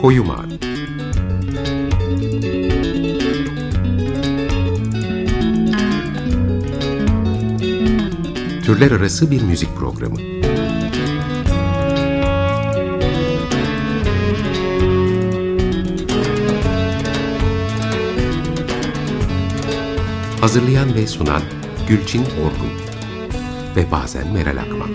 Koyu Mavi Türler Arası bir müzik programı. Hazırlayan ve sunan Gülçin Orgun ve bazen Meral Akman.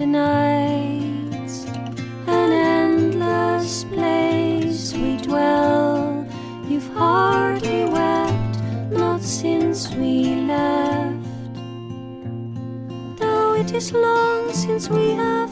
The night's an endless place we dwell. You've hardly wept, not since we left. Though it is long since we have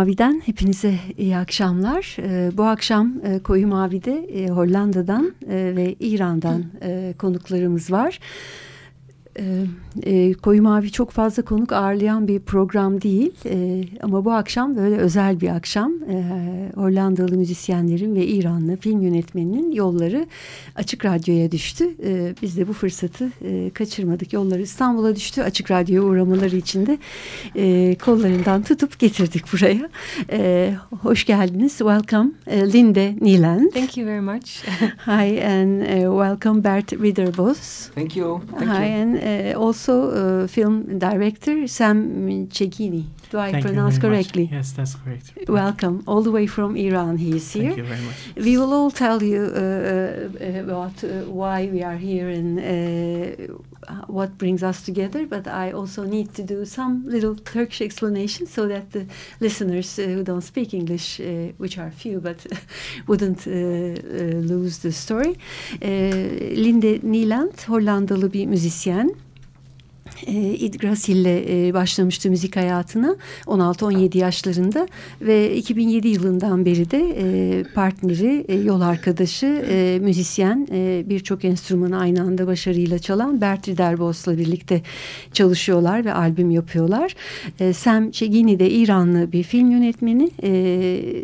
Mavi'den hepinize iyi akşamlar. Ee, bu akşam e, Koyu Mavi'de e, Hollanda'dan e, ve İran'dan e, konuklarımız var. E, Koyu Mavi çok fazla konuk ağırlayan bir program değil E, ama bu akşam böyle özel bir akşam. E, Hollandalı müzisyenlerin ve İranlı film yönetmeninin yolları Açık Radyo'ya düştü. E, biz de bu fırsatı e, kaçırmadık. Yolları İstanbul'a düştü. Açık Radyo'ya uğramaları için de e, kollarından tutup getirdik buraya. E, hoş geldiniz. Welcome e, Linde Nieland. Thank you very much. Hi and uh, welcome Bert Widerbos. Thank you. Thank Hi, you. and uh, also uh, film director Sam Chegini. Do I Thank pronounce correctly? Much. Yes, that's correct. Welcome, all the way from Iran. He is here. Thank you very much. We will all tell you uh, uh, about uh, why we are here and uh, what brings us together. But I also need to do some little Turkish explanation so that the listeners uh, who don't speak English, uh, which are few, but wouldn't uh, uh, lose the story. Uh, Linde Nijland, Hollandalı bir müzisyen. E, Yggdrasil ile e, başlamıştı müzik hayatına 16-17 yaşlarında ve 2007 yılından beri de e, partneri, e, yol arkadaşı, e, müzisyen, e, birçok enstrümanı aynı anda başarıyla çalan Bert Riderbos'la birlikte çalışıyorlar ve albüm yapıyorlar. E, Sam Chegini de İranlı bir film yönetmeni. E,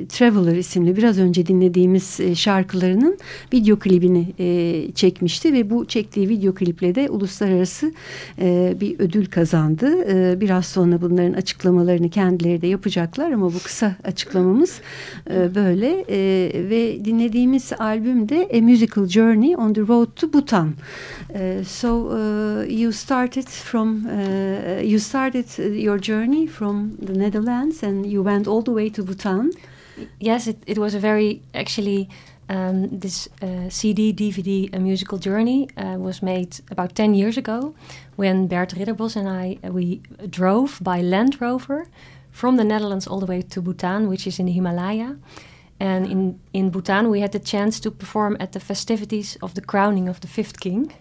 Traveler isimli biraz önce dinlediğimiz e, şarkılarının video klibini e, çekmişti ve bu çektiği video kliple de uluslararası e, bir ödül kazandı. E, biraz sonra bunların açıklamalarını kendileri de yapacaklar ama bu kısa açıklamamız e, böyle e, ve dinlediğimiz albüm de A Musical Journey on the Road to Bhutan. Uh, so uh, you started from uh, you started your journey from the Netherlands and you went all the way to Bhutan. Yes, it, it was a very actually Um, this uh, CD, DVD, A Musical Journey uh, was made about 10 years ago when Bert Ridderbos and I uh, we drove by Land Rover from the Netherlands all the way to Bhutan, which is in the Himalaya. And in, in Bhutan, we had the chance to perform at the festivities of the crowning of the fifth king,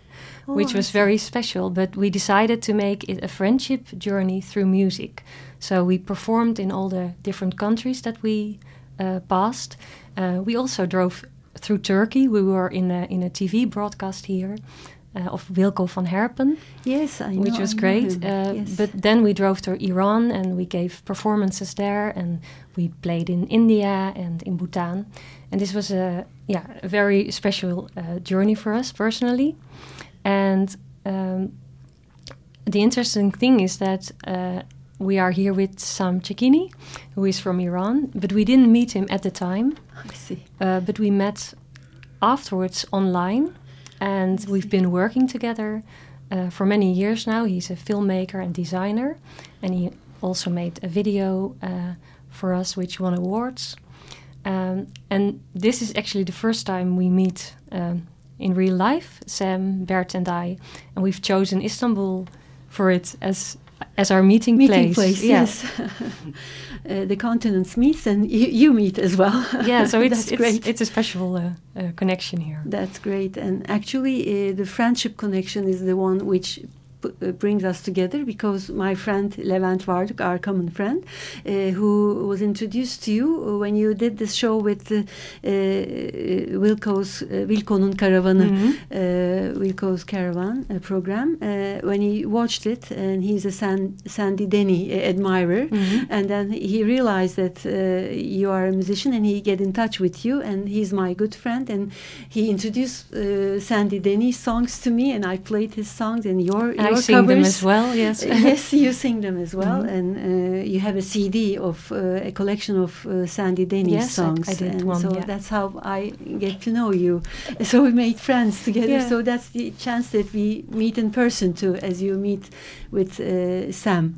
oh, which was very special. But we decided to make it a friendship journey through music. So we performed in all the different countries that we uh, passed. Uh, we also drove through Turkey. We were in a, in a TV broadcast here. Uh, of Wilco van Herpen. Yes, I know, Which was I great. Uh, yes. But then we drove to Iran and we gave performances there, and we played in India and in Bhutan. And this was a yeah a very special uh, journey for us personally. And um, the interesting thing is that uh, we are here with Sam Chegini, who is from Iran, but we didn't meet him at the time. I see. Uh, but we met afterwards online, and we've been working together uh, for many years now. He's a filmmaker and designer, and he also made a video uh, for us, which won awards. Um, and this is actually the first time we meet um, in real life, Sam, Bert, and I, and we've chosen Istanbul for it as as our meeting, meeting place. place yes. uh, the continents meet and you, you, meet as well. Yeah, so it's, it's great. It's a special uh, uh, connection here. That's great, and actually, uh, the friendship connection is the one which brings us together because my friend Levent Varduk, our common friend, uh, who was introduced to you when you did this show with uh, Wilco's uh, Wilco'nun Karavanı, mm -hmm. Wilco's Caravan program. when he watched it, and he's a San, Sandy Denny admirer, mm -hmm. and then he realized that you are a musician, and he get in touch with you, and he's my good friend, and he introduced Sandy Denny's songs to me, and I played his songs, and your, your I sing covers. them as well. Yes, yes, you sing them as well, mm -hmm. and uh, you have a CD of uh, a collection of uh, Sandy Denny yes, songs. I, I did and one, so yeah. that's how I get to know you. So we made friends together. Yeah. So that's the chance that we meet in person too, as you meet with uh, Sam.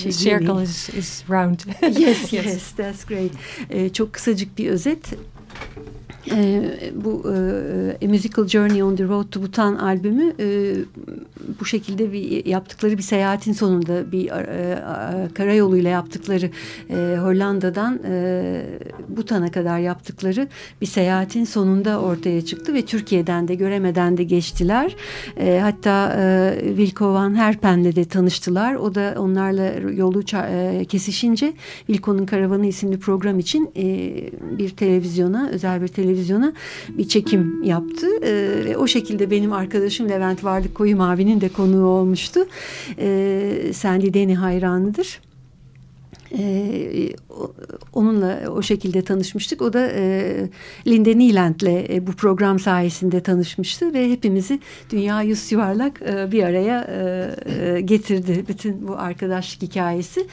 the circle is is round. yes, yes, yes, that's great. Uh, çok kısacık bir özet. E, bu e, A Musical Journey on the Road to Bhutan albümü e, bu şekilde bir yaptıkları bir seyahatin sonunda bir e, karayoluyla yaptıkları e, Hollanda'dan e, Bhutan'a kadar yaptıkları bir seyahatin sonunda ortaya çıktı ve Türkiye'den de göremeden de geçtiler. E, hatta e, Wilco van Herpen'le de tanıştılar. O da onlarla yolu e, kesişince Wilco'nun Karavanı isimli program için e, bir televizyona özel bir televizyon televizyona bir çekim yaptı. E, ve o şekilde benim arkadaşım Levent Varlık Koyu Mavi'nin de konuğu olmuştu. E, Sandy Deni hayranıdır. E, onunla o şekilde tanışmıştık. O da e, Linde Nieland'le e, bu program sayesinde tanışmıştı ve hepimizi dünya yüz yuvarlak e, bir araya e, e, getirdi. Bütün bu arkadaşlık hikayesi.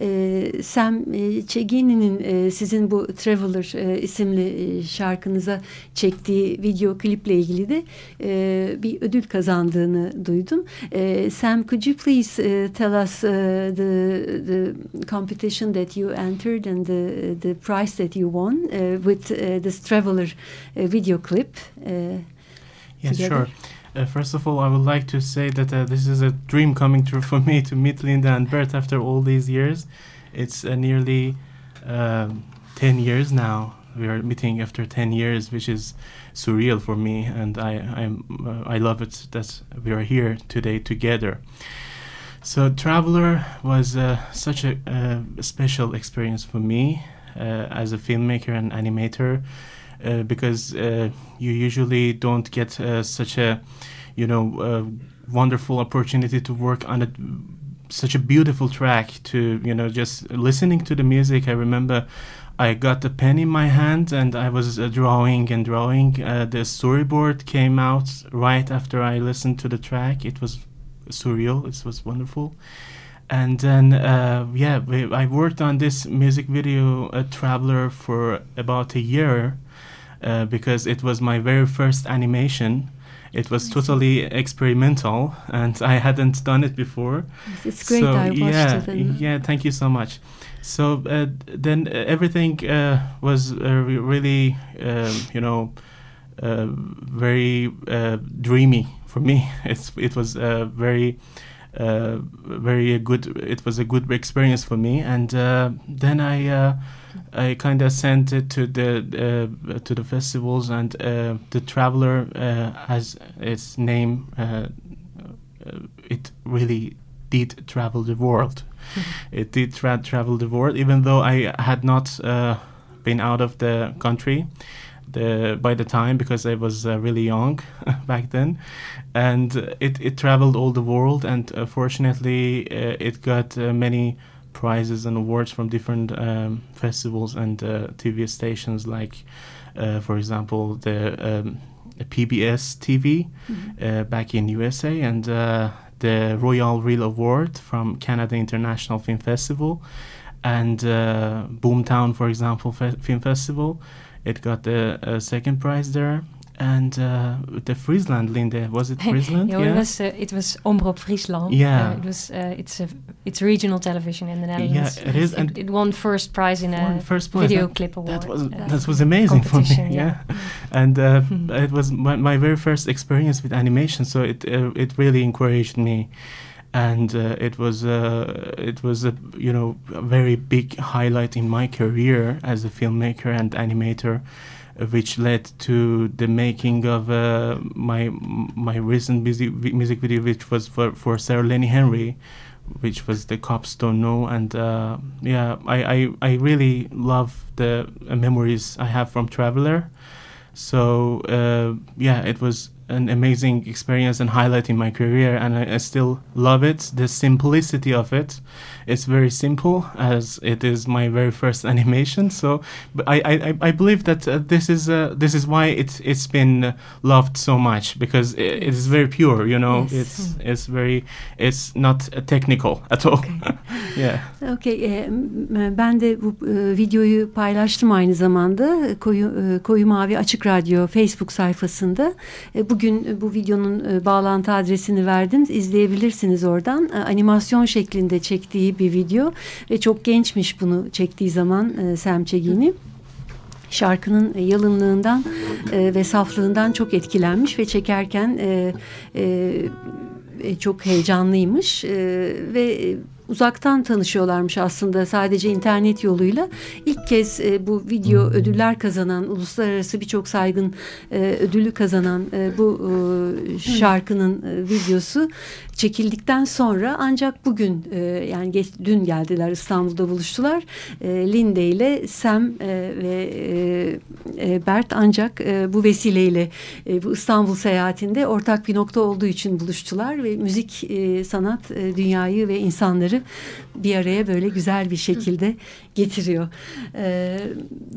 E, Sam e, Çegini'nin e, sizin bu Traveler e, isimli e, şarkınıza çektiği video kliple ilgili de e, bir ödül kazandığını duydum. E, Sam, could you please uh, tell us uh, the, the competition competition that you entered and the the prize that you won uh, with uh, this traveler uh, video clip. yes, together. sure. first of all, I would like to say that this is a dream coming true for me to meet Linda and Bert after all these years. It's nearly um, 10 years now we are meeting after 10 years which is surreal for me and i I'm, uh, i love it that we are here today together So Traveler was uh, such a, a, special experience for me uh, as a filmmaker and animator uh, because uh, you usually don't get uh, such a you know wonderful opportunity to work on a such a beautiful track to you know just listening to the music. I remember I got a pen in my hand and I was uh, drawing and drawing. Uh, the storyboard came out right after I listened to the track. It was surreal. It was wonderful. And then, uh, yeah, we, I worked on this music video, a Traveler, for about a year uh, because it was my very first animation. It was totally experimental, and I hadn't done it before. It's great. So, I watched yeah, it. yeah, thank you so much. So uh, then uh, everything uh, was uh, really, um, you know, uh, very dreamy for me. It's it was very. very good. It was a good experience for me, and then I I kind of sent it to the uh, to the festivals, and uh, the Traveler, uh, as its name, it really did travel the world. it did tra- travel the world, even though I had not uh, been out of the country. The, by the time because I was uh, really young back then, and it, it traveled all the world, and uh, fortunately uh, it got uh, many prizes and awards from different um, festivals and uh, TV stations, like, for example, the um, PBS TV mm-hmm. back in USA and the Royal Reel Award from Canada International Film Festival and uh, Boomtown, for example, fe- Film Festival. It got the uh, second prize there and uh, the Friesland, Linde, was it Friesland? yeah, it was uh, it was Omroep Friesland. Yeah, uh, it was uh, it's a it's regional television in the Netherlands. Yeah, it is, and it, it won first prize in a first prize, video clip award. That was that was amazing for me. Yeah, yeah. and uh, it was my, my, very first experience with animation, so it uh, it really encouraged me. And it was it was a you know a very big highlight in my career as a filmmaker and animator which led to the making of uh, my my recent music music video, which was for for Sarah Lenny Henry, which was the cops don't know, and uh, yeah, I, I I really love the uh, memories I have from Traveler. So uh, yeah, it was an amazing experience and highlight in my career, and I, I, still love it. The simplicity of it, it's very simple as it is my very first animation. So, I I, I believe that uh, this is uh, this is why it's it's been loved so much because it, it is very pure. You know, yes. it's it's very it's not technical at all. Okay. yeah. Okay. E, ben de bu e, videoyu paylaştım aynı zamanda koyu e, koyu mavi açık radyo Facebook sayfasında. Bugün bu videonun bağlantı adresini verdim. İzleyebilirsiniz oradan. Animasyon şeklinde çektiği bir video. Ve çok gençmiş bunu çektiği zaman e, Sam Çegini. Şarkının yalınlığından e, ve saflığından çok etkilenmiş ve çekerken e, e, çok heyecanlıymış e, ve uzaktan tanışıyorlarmış aslında sadece internet yoluyla. İlk kez e, bu video ödüller kazanan, uluslararası birçok saygın e, ödülü kazanan e, bu e, şarkının e, videosu çekildikten sonra ancak bugün e, yani geç, dün geldiler İstanbul'da buluştular. E, Linde ile Sam e, ve e, e, Bert ancak e, bu vesileyle e, bu İstanbul seyahatinde ortak bir nokta olduğu için buluştular ve müzik, e, sanat, e, dünyayı ve insanları bir araya böyle güzel bir şekilde getiriyor. E,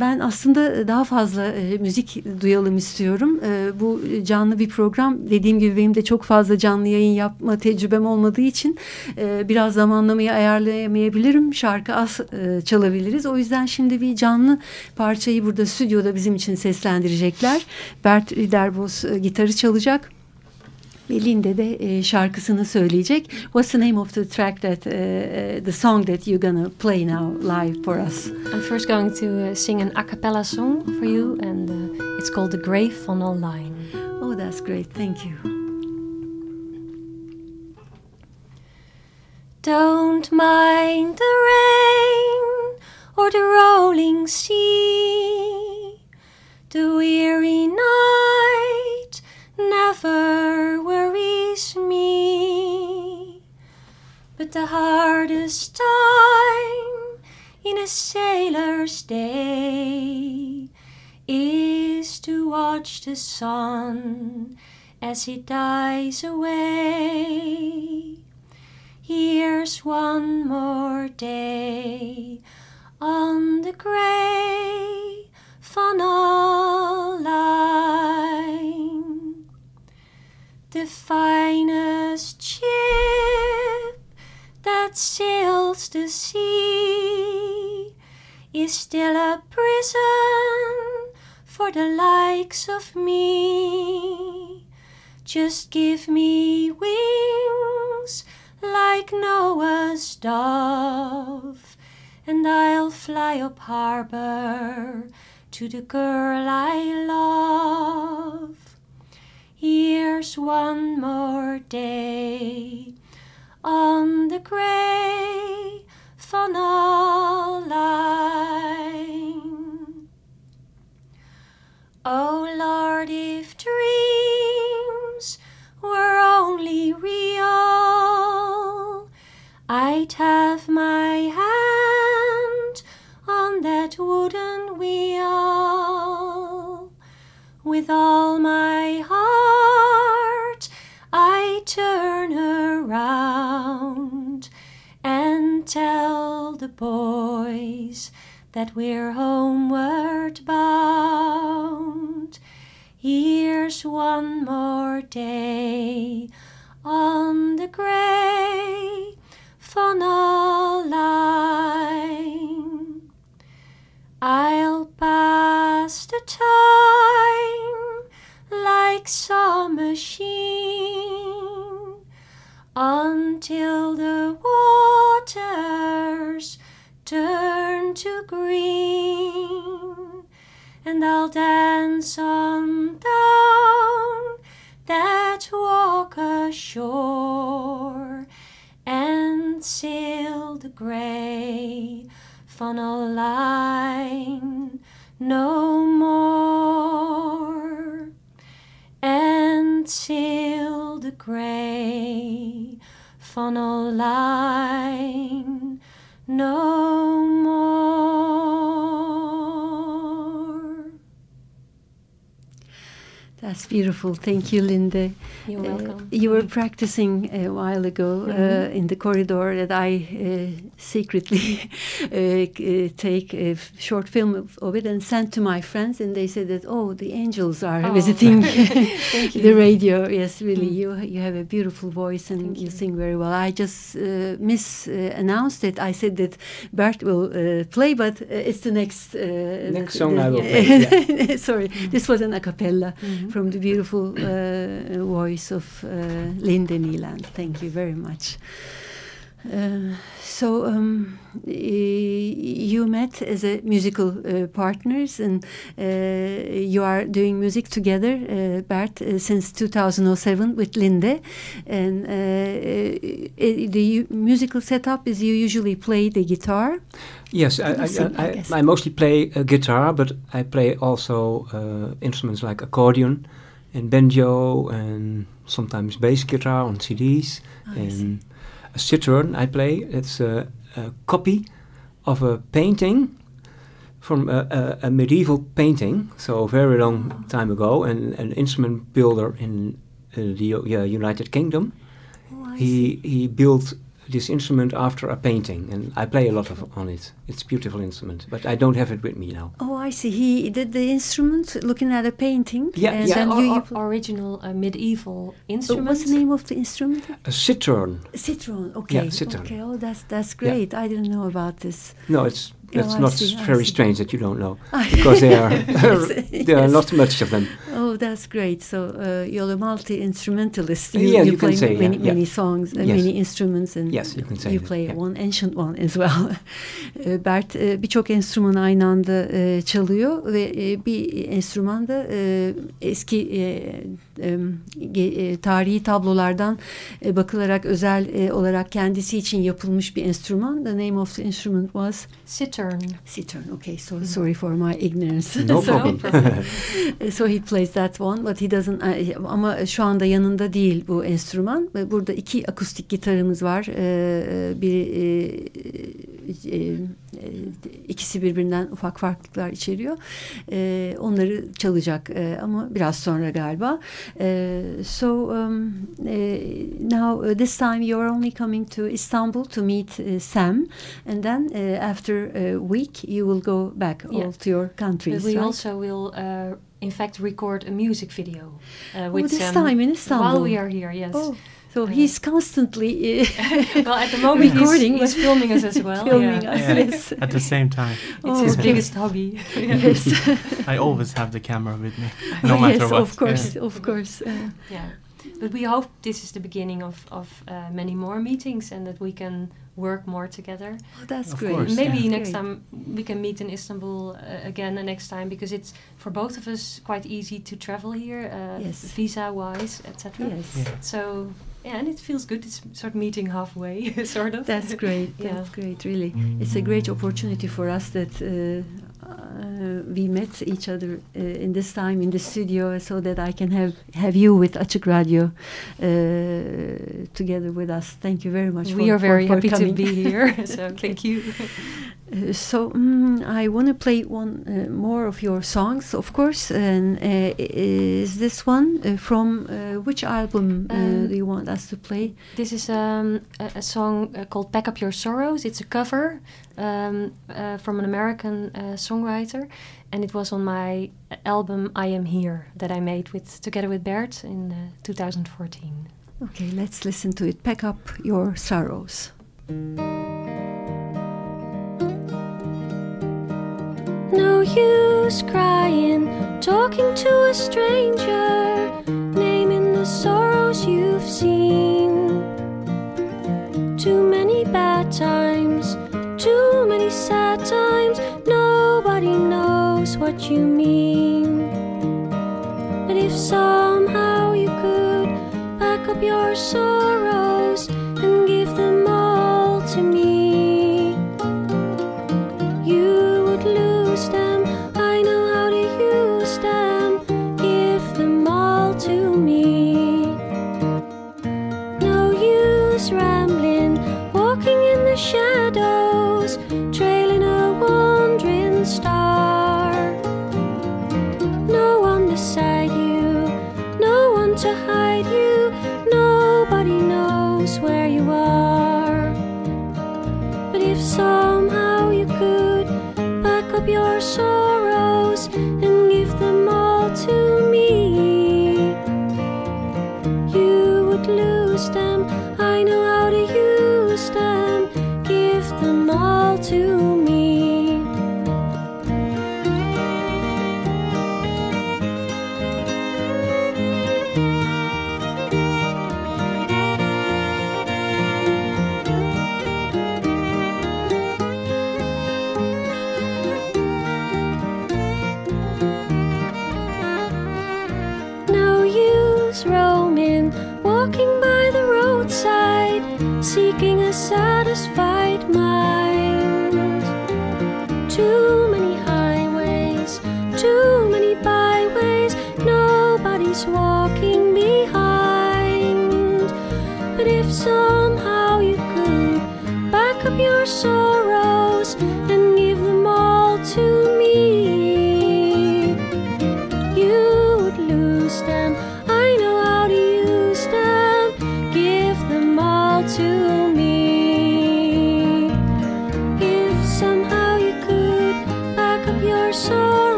ben aslında daha fazla e, müzik duyalım istiyorum. E, bu canlı bir program. Dediğim gibi benim de çok fazla canlı yayın yapma tecrübem olmadığı için e, biraz zamanlamayı ayarlayamayabilirim. Şarkı az e, çalabiliriz. O yüzden şimdi bir canlı parçayı burada stüdyoda bizim için seslendirecekler. Bert Riderbos e, gitarı çalacak. Linde de e, şarkısını söyleyecek. What's the name of the track that uh, the song that you're gonna play now live for us? I'm first going to uh, sing an a cappella song for you, and uh, it's called "The Grey Funnel Line." Oh, that's great! Thank you. Don't mind the rain or the rolling sea, the weary the hardest time in a sailor's day is to watch the sun as it dies away. Here's one more day on the grey funnel line. The finest ship that sails the sea is still a prison for the likes of me. Just give me wings like Noah's dove, and I'll fly up harbor to the girl I love. Here's one more day on the grey funnel line. Oh Lord, if dreams were only real, I'd have my hand on that wooden wheel with all my heart. Around and tell the boys that we're homeward bound. Here's one more day on the grey funnel line. I'll pass the time like some machine until the waters turn to green, and I'll dance on down that walk ashore and sail the grey funnel line no more and sail the grey funnel line no more. That's beautiful. Thank you, Linda. You're Uh, welcome. you were practicing a while ago uh, in the corridor that I uh, secretly uh, uh, take a short film of, of it and sent to my friends, and they said that oh, the angels are Oh. visiting the radio. Yes, really, Mm. you you have a beautiful voice and Thank you you. sing very well. I just uh, miss uh, announced it. I said that Bert will uh, play, but uh, it's the next uh, Next the- song the- I will play, Sorry, this was an a cappella Mhm. From the beautiful uh, voice of uh, Linda Nijland. Thank you very much. Uh, so um, you met as a musical uh, partners, and uh, you are doing music together, uh, Bert, uh, since 2007 with Linde. And uh, uh, the musical setup is you usually play the guitar. Yes, I, I, I I. Mostly play guitar, but I play also uh, instruments like accordion and banjo and sometimes bass guitar on CDs Oh, and a cittern I play. It's a, a copy of a painting from a, a, a medieval painting, so a very long time ago, and an instrument builder in uh, the U- yeah, United Kingdom. Oh, He he built this instrument after a painting, and I play a lot of on it. It's a beautiful instrument, but I don't have it with me now. Oh, I see. He did the instrument looking at a painting. Yeah, and yeah. then Or- you, you or- original uh, medieval Oh, instrument. what's the name of the instrument? A cittern. Cittern. Okay. cittern. Okay. Oh, that's that's great. I didn't know about this. No, it's that's not see, very strange that you don't know because there are Yes, there are yes. not much of them. Oh, that's great. So uh, you're a multi instrumentalist. You, Yeah, you you can play say, many yeah, many songs, and Yes. many instruments, and Yes, you can say you that, play yeah. one ancient one as well. Uh, e, Bert e, uh, birçok enstrümanı aynı anda çalıyor ve bir enstrümanda e, eski e, tarihi tablolardan e, bakılarak özel e, olarak kendisi için yapılmış bir enstrüman. The name of the instrument was Citern. citern. Okay, so sorry for my ignorance. No So- problem. So he plays that one but he doesn't ama şu anda yanında değil bu enstrüman. Burada iki akustik gitarımız var. Ee, bir e, e, ikisi birbirinden ufak farklılıklar içeriyor. Ee, onları çalacak e, ama biraz sonra galiba. So um, now uh, this time you're only coming to Istanbul to meet uh, Sam and then uh, after a week you will go back yeah. all to your countries. But we right? also will uh, in fact record a music video uh, with oh, this Sam time in Istanbul. while we are here. Yes. Oh. So uh, he's constantly uh, well at the moment recording, he's, he's filming us as well. filming yeah. us, Yeah, yes. At the same time. It's Oh, his okay. biggest hobby. yes. I always have the camera with me, no matter yes, what. of course, of course. Uh, yeah. But we hope this is the beginning of, of uh, many more meetings and that we can work more together. oh, that's Of great. course, Maybe yeah. next Great. time we can meet in Istanbul uh, again the next time because it's for both of us quite easy to travel here, uh, Yes. visa wise, etc. Yes. Yeah. So yeah, and it feels good. It's sort of meeting halfway, sort of. That's great. Yeah. That's great. Really, it's a great opportunity for us that uh, uh, we met each other uh, in this time in the studio, so that I can have have you with Açık Radio uh, together with us. Thank you very much. we for, are very for, for happy to be here. so thank you. Uh, so mm, I want to play one uh, more of your songs, of course. And uh, is this one uh, from uh, which album uh, Um, do you want us to play? This is um, a, a song called "Pack Up Your Sorrows." It's a cover um, uh, from an American uh, songwriter, and it was on my album "I Am Here" that I made with together with Bert in uh, 2014. Okay, let's listen to it. Pack up your sorrows. No use crying, talking to a stranger, naming the sorrows you've seen. Too many bad times, too many sad times, nobody knows what you mean. But if somehow you could pack up your sorrows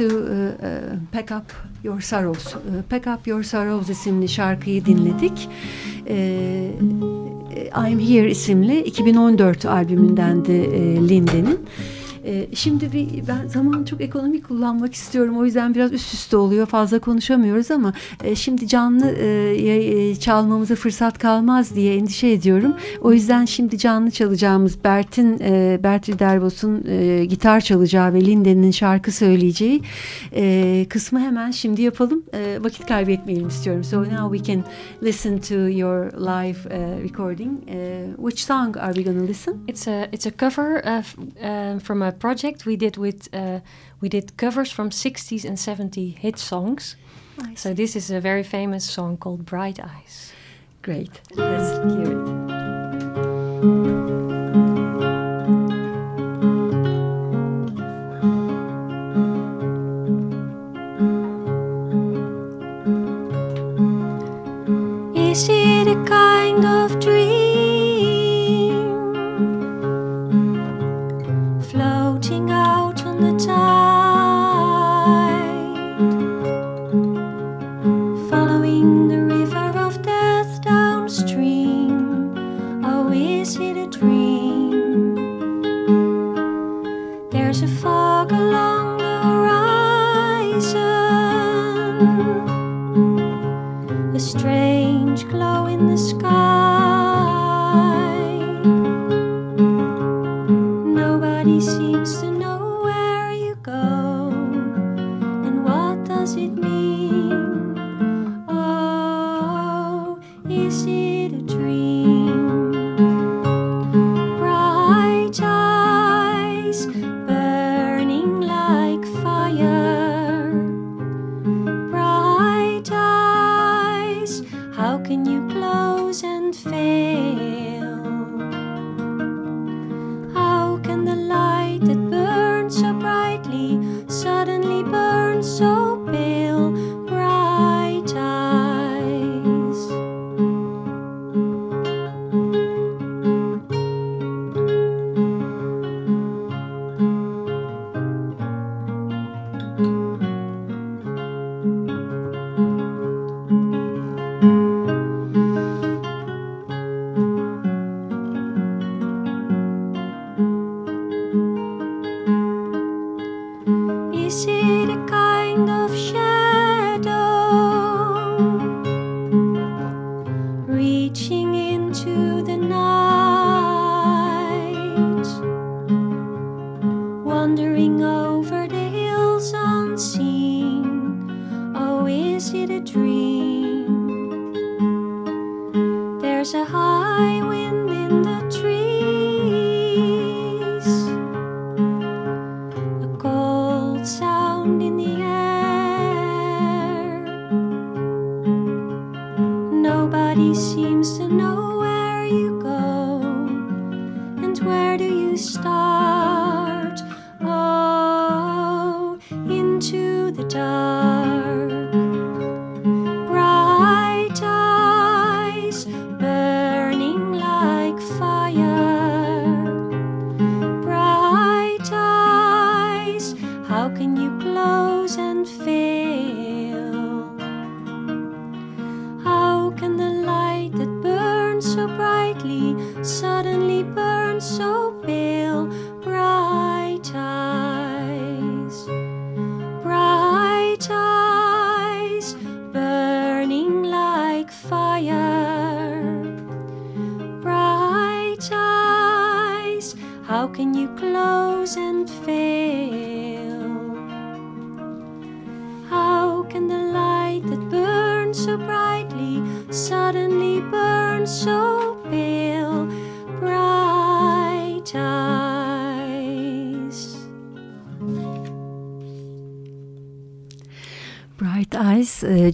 to uh, uh, Pack Up Your Sorrows. Uh, Pack Up Your Sorrows isimli şarkıyı dinledik. Ee, I'm Here isimli 2014 albümündendi e, Linde'nin. Ee, şimdi bir ben zaman çok ekonomik kullanmak istiyorum. O yüzden biraz üst üste oluyor. Fazla konuşamıyoruz ama e, şimdi canlı e, e, çalmamıza fırsat kalmaz diye endişe ediyorum. O yüzden şimdi canlı çalacağımız Bert'in Bert Riderbos'un e, gitar çalacağı ve Linden'in şarkı söyleyeceği kısmı hemen şimdi yapalım. Vakit kaybetmeyelim istiyorum. So now we can listen to your live recording. Which song are we going to listen? It's a it's a cover of, uh, from a project we did with uh, we did covers from 60s and 70 hit songs. Nice. So this is a very famous song called Bright Eyes. Great. Let's hear it. Is it a kind of dream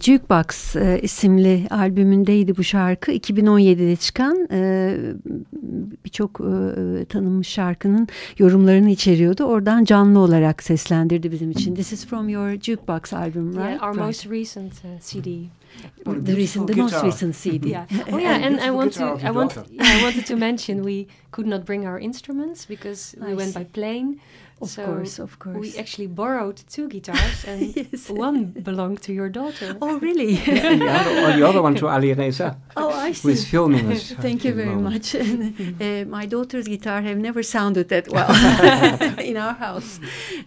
Jukebox e, isimli albümündeydi bu şarkı. 2017'de çıkan e, birçok e, tanınmış şarkının yorumlarını içeriyordu. Oradan canlı olarak seslendirdi bizim için. This is from your Jukebox album, right? Yeah, our Right. most recent uh, CD. The recent, the beautiful most guitar. recent CD. Yeah. Oh yeah, and I beautiful want guitar to I want yeah, I wanted to mention we could not bring our instruments because we went Nice. by plane. Of so course, of course. We actually borrowed two guitars, and Yes. one belonged to your daughter. Oh, really? and the other, or the other one to Ali Reza, oh, I see. who is filming us. Thank you very moment. much. uh, my daughter's guitar have never sounded that well in our house.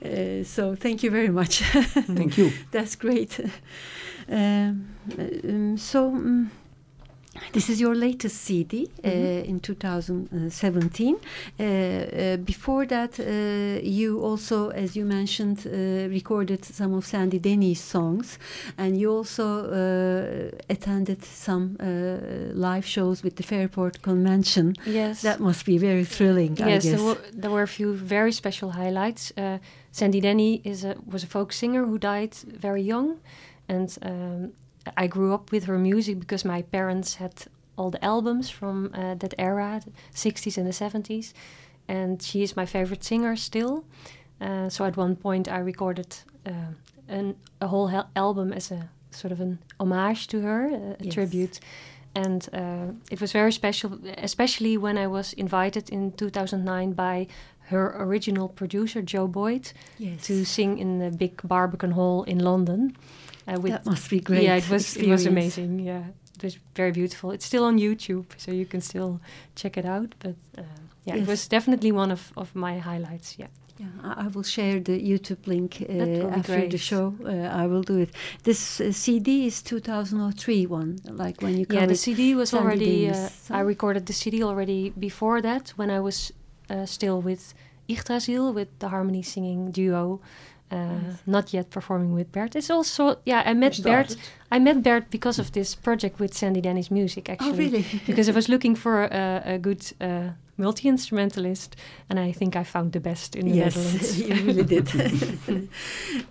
Uh, so thank you very much. Thank you. That's great. Um, um, so um, this is your latest CD uh, in 2017. Uh, uh, before that, uh, you also, as you mentioned, uh, recorded some of Sandy Denny's songs, and you also uh, attended some uh, live shows with the Fairport Convention. Yes. That must be very thrilling. I yes, there were, there were a few very special highlights. Uh, Sandy Denny is a, was a folk singer who died very young, and um, I grew up with her music because my parents had all the albums from uh, that era, the 60s and the 70s, and she is my favorite singer still. Uh, so at one point I recorded uh, an, a whole hel- album as a sort of an homage to her, a, a Yes. tribute. And uh, it was very special, especially when I was invited in 2009 by her original producer, Joe Boyd, yes. to sing in the big Barbican Hall in London. Uh, with that must be great. yeah, it was it was amazing. Yeah, it was very beautiful. It's still on YouTube, so you can still check it out. But uh, yeah, Yes. it was definitely one of, of my highlights. Yeah. Yeah, I will share the YouTube link uh, That will be after the show. Uh, I will do it. This uh, CD is 2003 one, like when you Yeah, the CD was Sandy already. Uh, I recorded the CD already before that when I was uh, still with Yggdrasil with the harmony singing duo. Uh. Not yet performing with Bert. It's also yeah. I met Bert. I met Bert because of this project with Sandy Denny's music. Actually, Oh, really? because I was looking for a, a good uh, multi instrumentalist, and I think I found the best in the yes, Netherlands. you really did.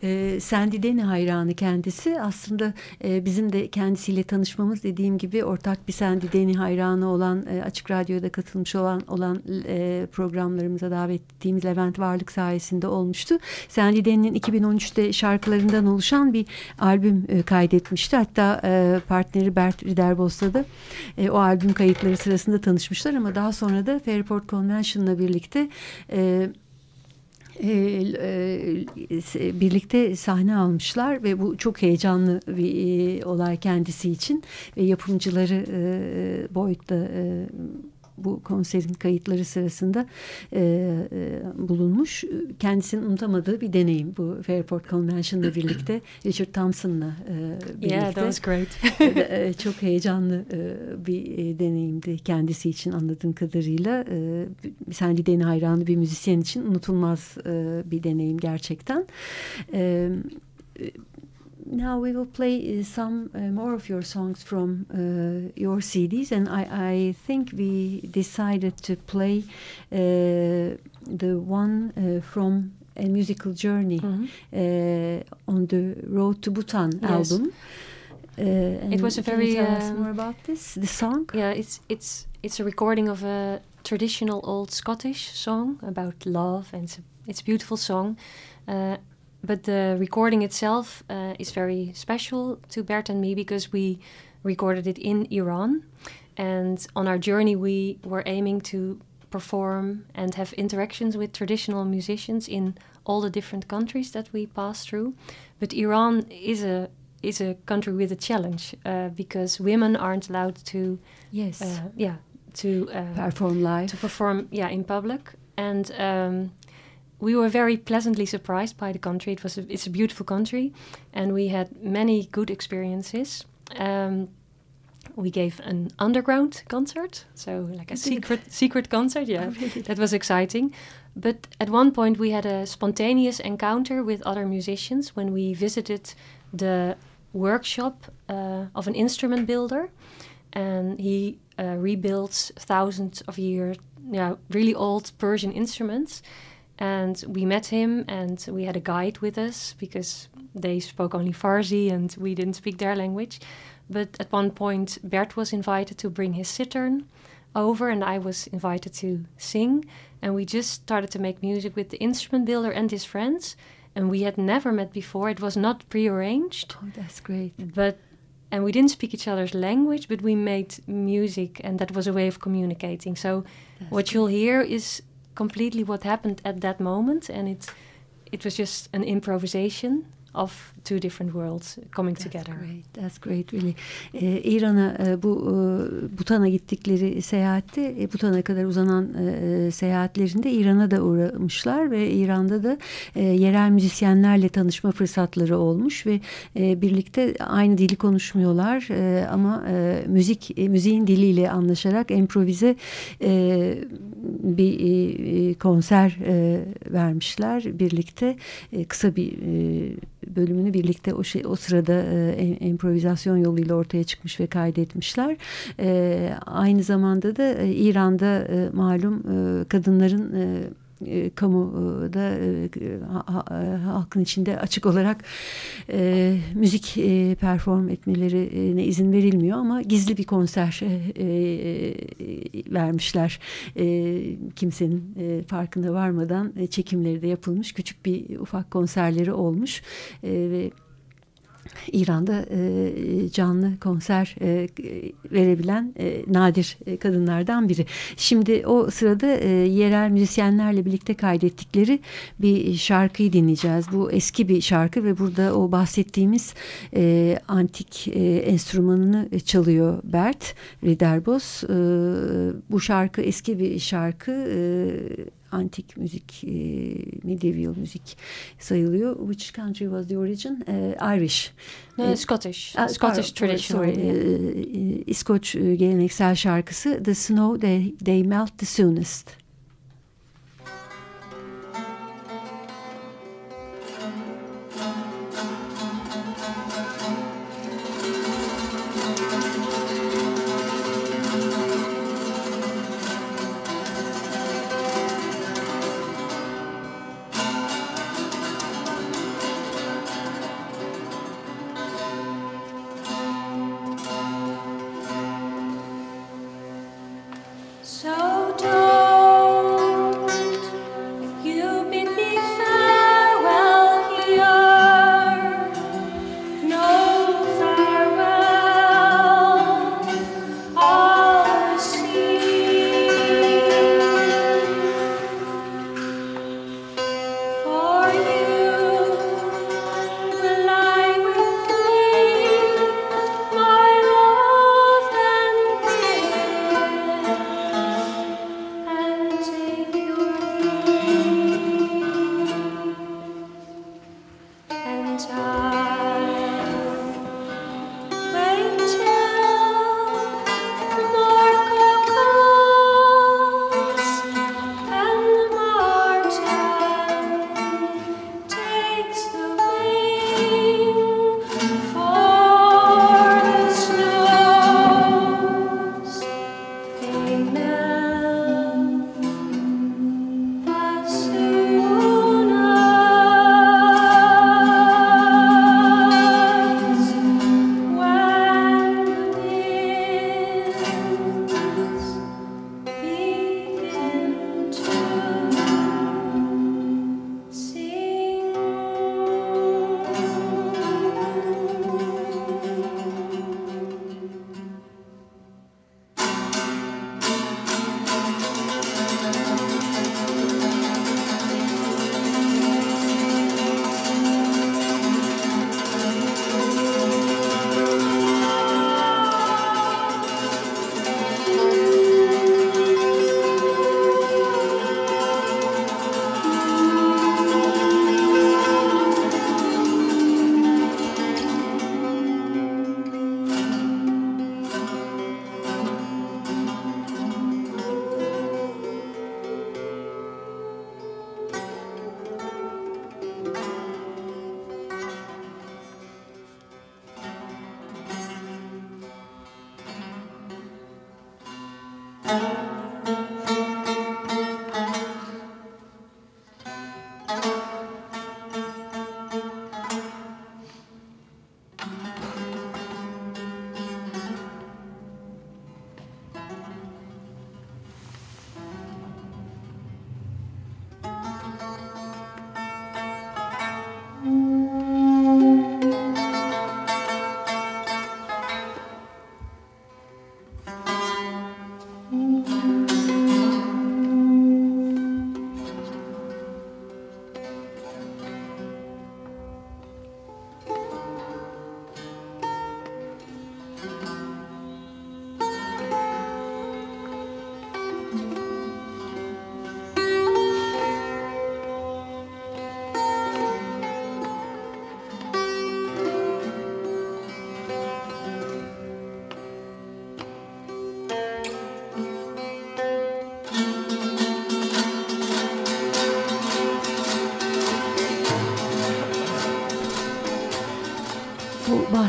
Ee, Sandy Denny hayranı kendisi. Aslında e, bizim de kendisiyle tanışmamız dediğim gibi ortak bir Sandy Denny hayranı olan e, Açık Radyo'da katılmış olan olan e, programlarımıza davet ettiğimiz Levent Varlık sayesinde olmuştu. Sandy Denny'nin 2013'te şarkılarından oluşan bir albüm e, kaydetmişti. Hatta e, partneri Bert Riderbos'la da e, o albüm kayıtları sırasında tanışmışlar ama daha sonra da Fairport Convention'la birlikte e, e, e, birlikte sahne almışlar ve bu çok heyecanlı bir e, olay kendisi için ve yapımcıları e, Boyd'da e, bu konserin kayıtları sırasında e, e, bulunmuş. Kendisinin unutamadığı bir deneyim bu Fairport Convention'la birlikte Richard Thompson'la e, birlikte. yeah, that was great. E, çok heyecanlı e, bir e, deneyimdi kendisi için anladığım kadarıyla. E, Sandy Denny hayranı bir müzisyen için unutulmaz e, bir deneyim gerçekten. E, Now we will play uh, some uh, more of your songs from uh, your CDs, and I, I think we decided to play uh, the one uh, from a musical journey Mhm. uh, on the Road to Bhutan Yes. album. Uh, and was a very. can you tell us um, more about this, the song. Yeah, it's it's it's a recording of a traditional old Scottish song about love, and it's a, it's a beautiful song. Uh, but the recording itself uh, is very special to Bert and me because we recorded it in Iran, and on our journey we were aiming to perform and have interactions with traditional musicians in all the different countries that we passed through. But Iran is a is a country with a challenge uh, because women aren't allowed to Yes, uh, yeah to uh, perform live. to perform yeah in public and um, we were very pleasantly surprised by the country. It was a, it's a beautiful country and we had many good experiences. Um, we gave an underground concert so like a secret secret concert yeah. Oh, really? that was exciting. But at one point we had a spontaneous encounter with other musicians when we visited the workshop uh, of an instrument builder and he uh, rebuilds thousands of years yeah really old persian instruments and we met him and we had a guide with us because they spoke only farsi and we didn't speak their language. But at one point bert was invited to bring his cittern over and i was invited to sing. And we just started to make music with the instrument builder and his friends. And we had never met before. It was not prearranged. Oh, that's great. but and we didn't speak each other's language but we made music and that was a way of communicating. So That's what you'll hear is completely what happened at that moment, and it it was just an improvisation of two different worlds coming That's together. Great. That's great really. Ee, İran'a e, bu e, Butan'a gittikleri seyahatte e, Butan'a kadar uzanan e, seyahatlerinde İran'a da uğramışlar ve İran'da da e, yerel müzisyenlerle tanışma fırsatları olmuş ve e, birlikte aynı dili konuşmuyorlar e, ama e, müzik e, müziğin diliyle anlaşarak improvize e, bir e, konser e, vermişler birlikte e, kısa bir e, bölümünü birlikte o şey o sırada e, improvizasyon yoluyla ortaya çıkmış ve kaydetmişler. E, aynı zamanda da e, İran'da e, malum e, kadınların e, e, kamuda e, ha, e, halkın içinde açık olarak e, müzik e, perform etmelerine izin verilmiyor ama gizli bir konser e, e, vermişler. E, kimsenin e, farkına varmadan e, çekimleri de yapılmış. Küçük bir ufak konserleri olmuş e, ve İran'da e, canlı konser e, verebilen e, nadir e, kadınlardan biri. Şimdi o sırada e, yerel müzisyenlerle birlikte kaydettikleri bir şarkıyı dinleyeceğiz. Bu eski bir şarkı ve burada o bahsettiğimiz e, antik e, enstrümanını çalıyor Bert Riderbos. E, bu şarkı eski bir şarkı. E, antik müzik, e, medieval müzik sayılıyor. Which country was the origin? Uh, Irish. No, Scottish. Uh, Scottish traditional. Sorry, yeah. İskoç geleneksel şarkısı The Snow They, they Melt the Soonest.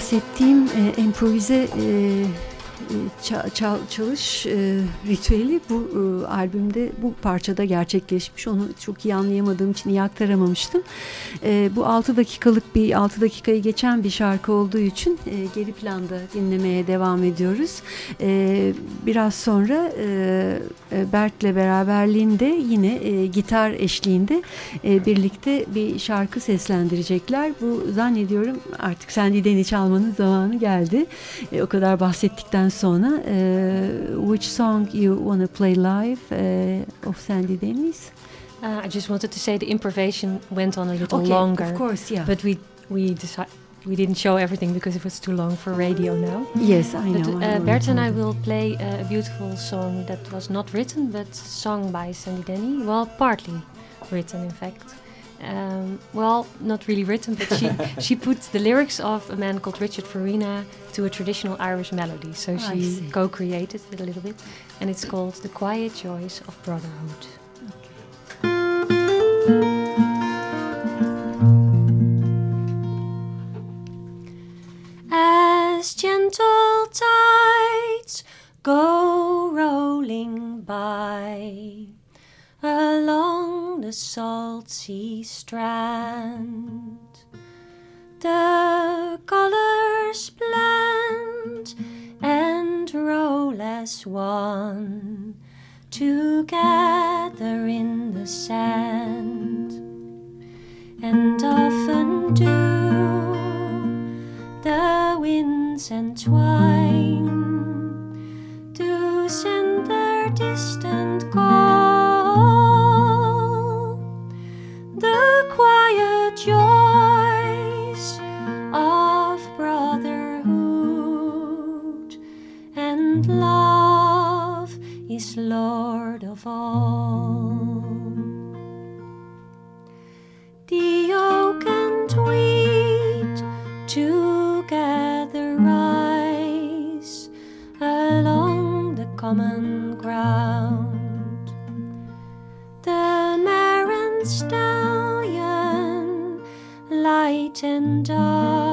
Bahsettiğim e, improvize e, çal, çalış e, ritüeli bu e, albümde bu parçada gerçekleşmiş. Onu çok iyi anlayamadığım için iyi aktaramamıştım. E, bu 6 dakikalık bir 6 dakikayı geçen bir şarkı olduğu için e, geri planda dinlemeye devam ediyoruz. E, biraz sonra e, e Bert'le beraberliğinde yine e, gitar eşliğinde e, birlikte bir şarkı seslendirecekler. Bu zannediyorum artık Sandy Den'i çalmanın zamanı geldi. O kadar bahsettikten sonra which song you want to play live of Sandy Dennis? Uh, I just wanted to say the improvisation went on a little okay, longer. Of course, yeah. But we we decided we didn't show everything because it was too long for radio now. Yes, I but, know. Uh, I Bert and I will play a beautiful song that was not written but sung by Sandy Denny. Well, partly written, in fact. Um, well, not really written, but she she put the lyrics of a man called Richard Farina to a traditional Irish melody. So she co-created it a little bit, and it's called "The Quiet Joys of Brotherhood." As gentle tides go rolling by along the salt sea strand. The colors blend and roll as one together in the sand, and often do the winds entwine to send their distant call. The quiet joys of brotherhood and love is Lord of all. The oak and wheat together rise along the common ground. The mare and light and dark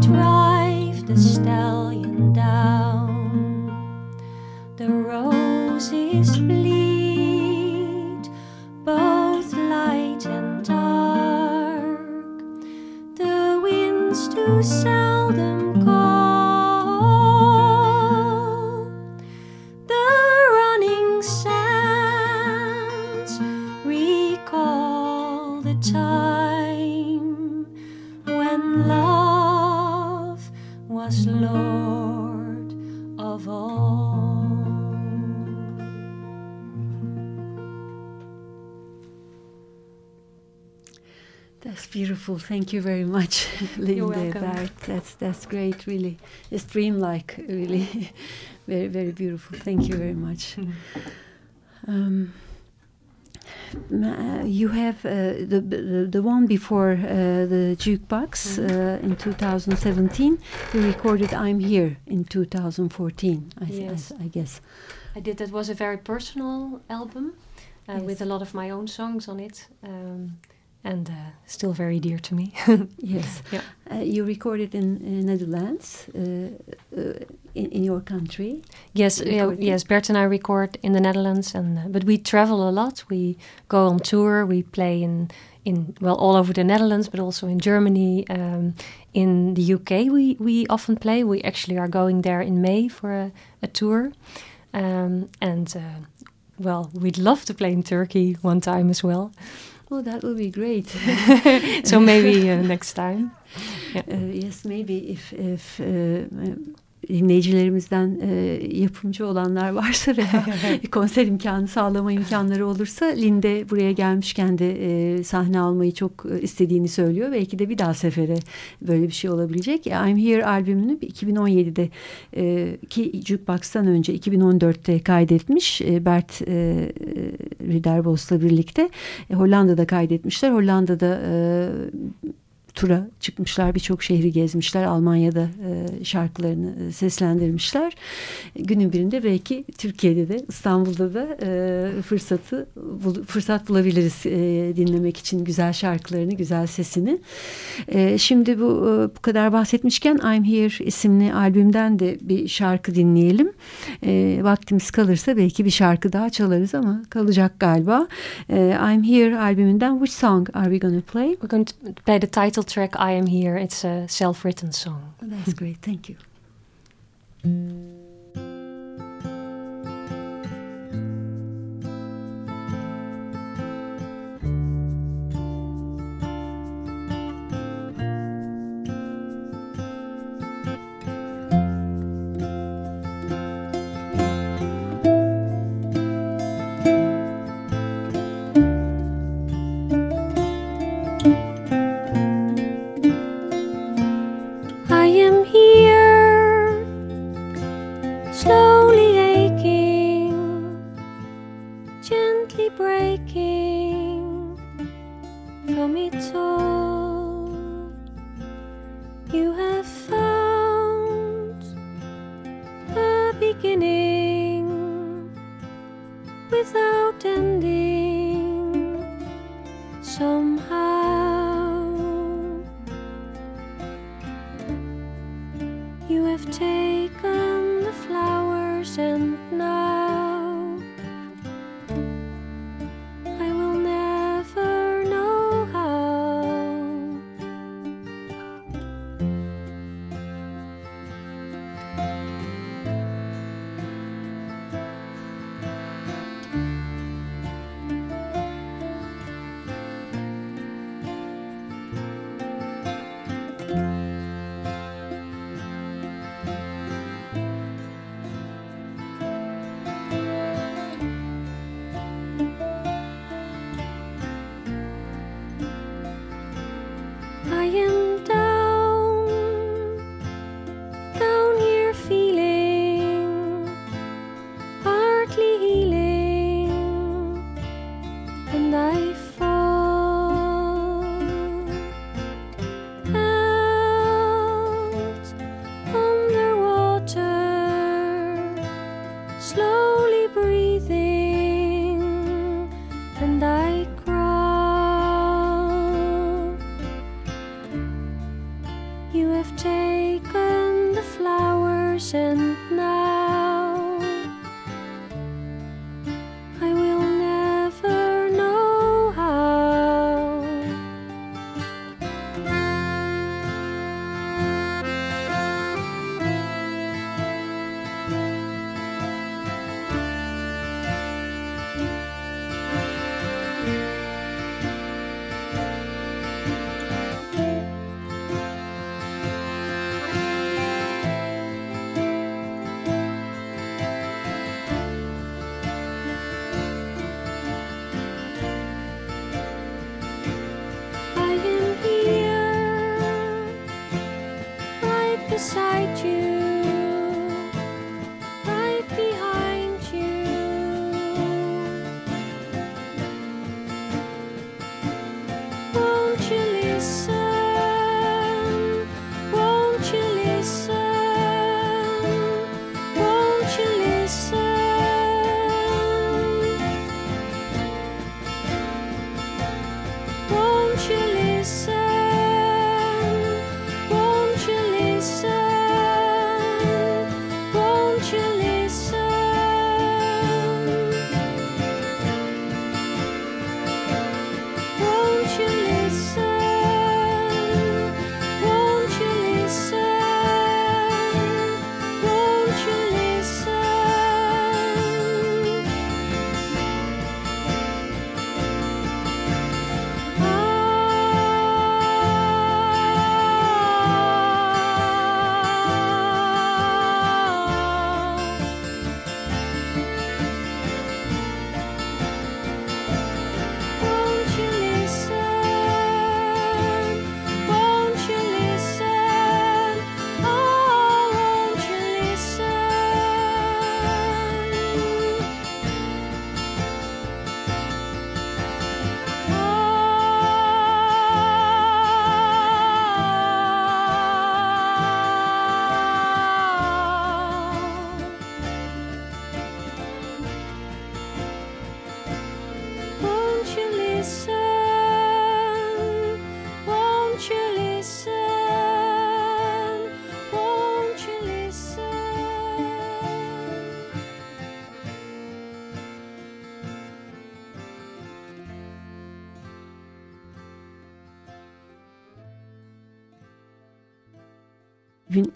beautiful. Thank you very much, Linda. That, that's that's great. Really, it's dreamlike. Really, very very beautiful. Thank you very much. Um, uh, you have uh, the, the, the one before uh, the jukebox Mhm. uh, in 2017. You recorded "I'm Here" in 2014. I, th- I Yes. guess. I did. That was a very personal album uh, Yes. with a lot of my own songs on it, um, and uh, still very dear to me. Yes. Yeah. Uh, you recorded in, in Netherlands, uh, uh, in, in your country. yes, yeah, yes. Bert and I record in the Netherlands, and uh, but we travel a lot. We go on tour. We play in in well all over the Netherlands, but also in Germany. Um, in the UK, we we often play. We actually are going there in May for a, a tour, um, and. Uh, well, we'd love to play in Turkey one time as well. Oh, that would be great. so maybe uh, next time. Uh, yes, maybe if if uh, dinleyicilerimizden e, yapımcı olanlar varsa veya konser imkanı sağlama imkanları olursa Linde buraya gelmişken de e, sahne almayı çok e, istediğini söylüyor. Belki de bir daha sefere böyle bir şey olabilecek. I'm Here albümünü 2017'de e, ki Jukebox'tan önce 2014'te kaydetmiş e, Bert e, Riderbos'la birlikte e, Hollanda'da kaydetmişler. Hollanda'da e, tura çıkmışlar. Birçok şehri gezmişler. Almanya'da e, şarkılarını e, seslendirmişler. Günün birinde belki Türkiye'de de İstanbul'da da e, fırsatı bul- fırsat bulabiliriz e, dinlemek için güzel şarkılarını, güzel sesini. E, şimdi bu e, bu kadar bahsetmişken I'm Here isimli albümden de bir şarkı dinleyelim. E, vaktimiz kalırsa belki bir şarkı daha çalarız ama kalacak galiba. E, I'm Here albümünden which song are we gonna play? We're going to play the title track I Am Here. It's a self written song. Oh, that's great. Thank you.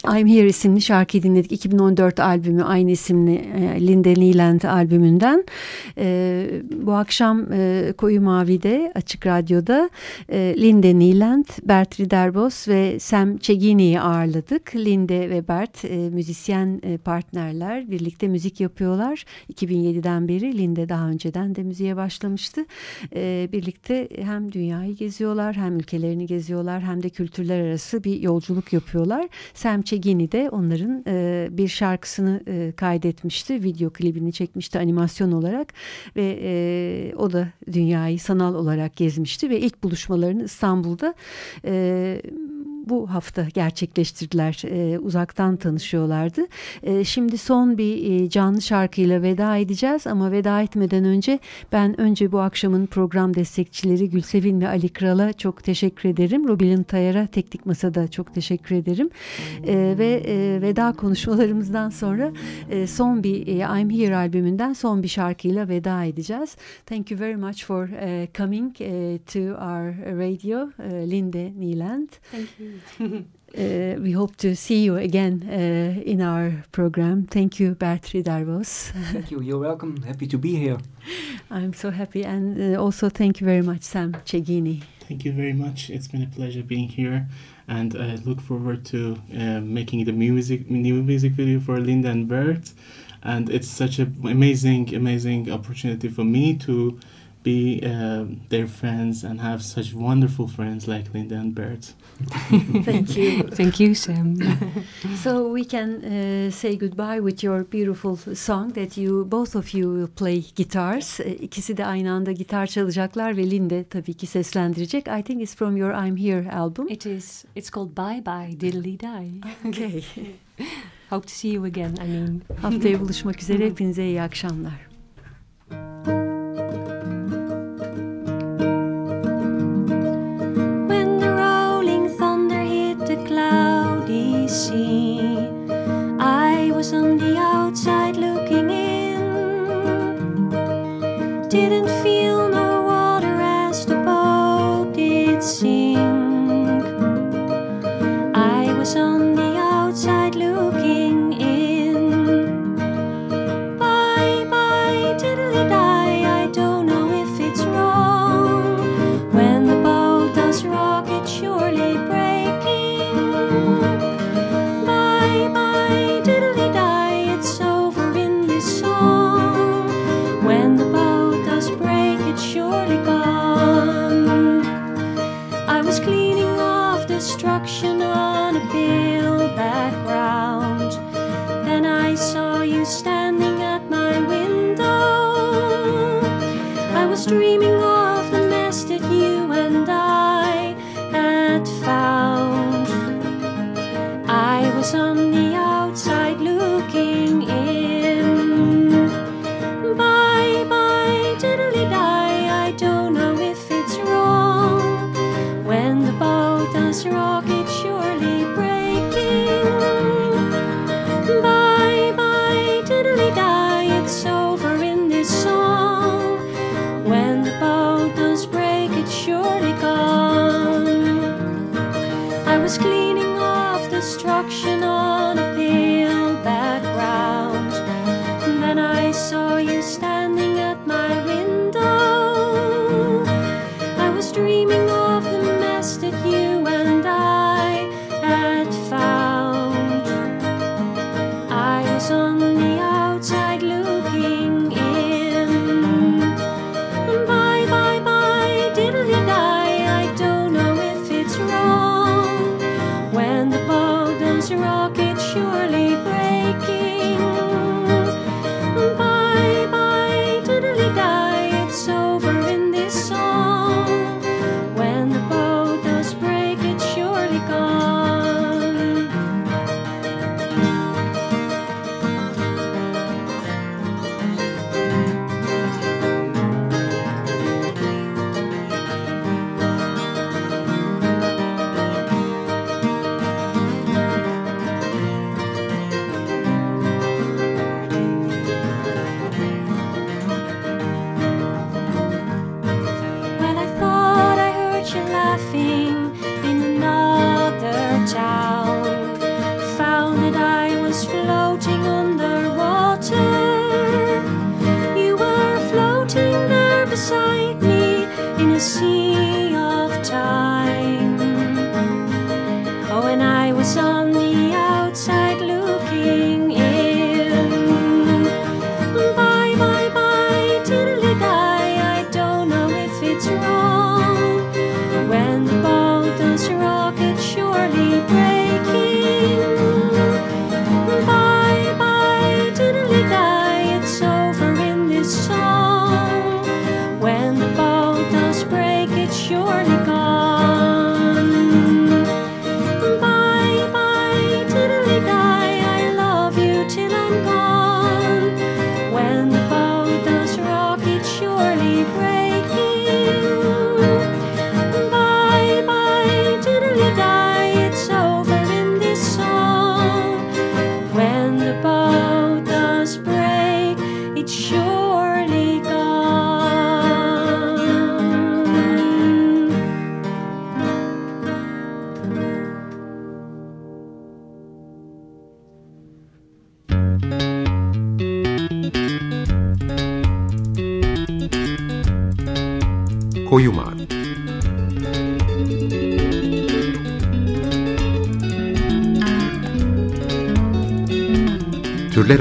I'm Here isimli şarkıyı dinledik. 2014 albümü aynı isimli e, Linde Nieland albümünden. E, bu akşam e, Koyu Mavi'de Açık Radyo'da e, Linde Nieland, Bert Riderbos ve Sam Cegini'yi ağırladık. Linde ve Bert e, müzisyen partnerler. Birlikte müzik yapıyorlar. 2007'den beri Linde daha önceden de müziğe başlamıştı. Birlikte hem dünyayı geziyorlar hem ülkelerini geziyorlar hem de kültürler arası bir yolculuk yapıyorlar. Sam Cegini de onların e, bir şarkısını e, kaydetmişti. Video klibini çekmişti animasyon olarak ve e, o da dünyayı sanal olarak gezmişti ve ilk buluşmalarını İstanbul'da e, bu hafta gerçekleştirdiler. E, uzaktan tanışıyorlardı. E, şimdi son bir e, canlı şarkıyla veda edeceğiz ama veda etmeden önce ben önce bu akşamın program destekçileri Gülsevin ve Ali Kral'a çok teşekkür ederim. Robilin Tayar'a Teknik Masa'da çok teşekkür ederim. E, ve e, veda konuşmalarımızdan sonra e, son bir e, I'm Here albümünden son bir şarkıyla veda edeceğiz. Thank you very much for uh, coming uh, to our radio, uh, Linde Nieland. Thank you. Uh, we hope to see you again uh, in our program. Thank you, Bert Ridderbos. Thank you. You're welcome. Happy to be here. I'm so happy. And uh, also thank you very much, Sam Chegini. Thank you very much. It's been a pleasure being here. And I look forward to uh, making the music, new music video for Linda and Bert. And it's such an amazing, amazing opportunity for me to be uh, their friends and have such wonderful friends like Linda and Bert. Thank you. Thank you, Sam. so we can uh, say goodbye with your beautiful song that you both of you will play guitars. Uh, İkisi de aynı anda gitar çalacaklar ve Linde tabii ki seslendirecek. I think it's from your I'm Here album. It is. It's called Bye Bye Diddly Die. Okay. Hope to see you again. I mean. Haftaya buluşmak üzere. Hepinize iyi akşamlar. 17.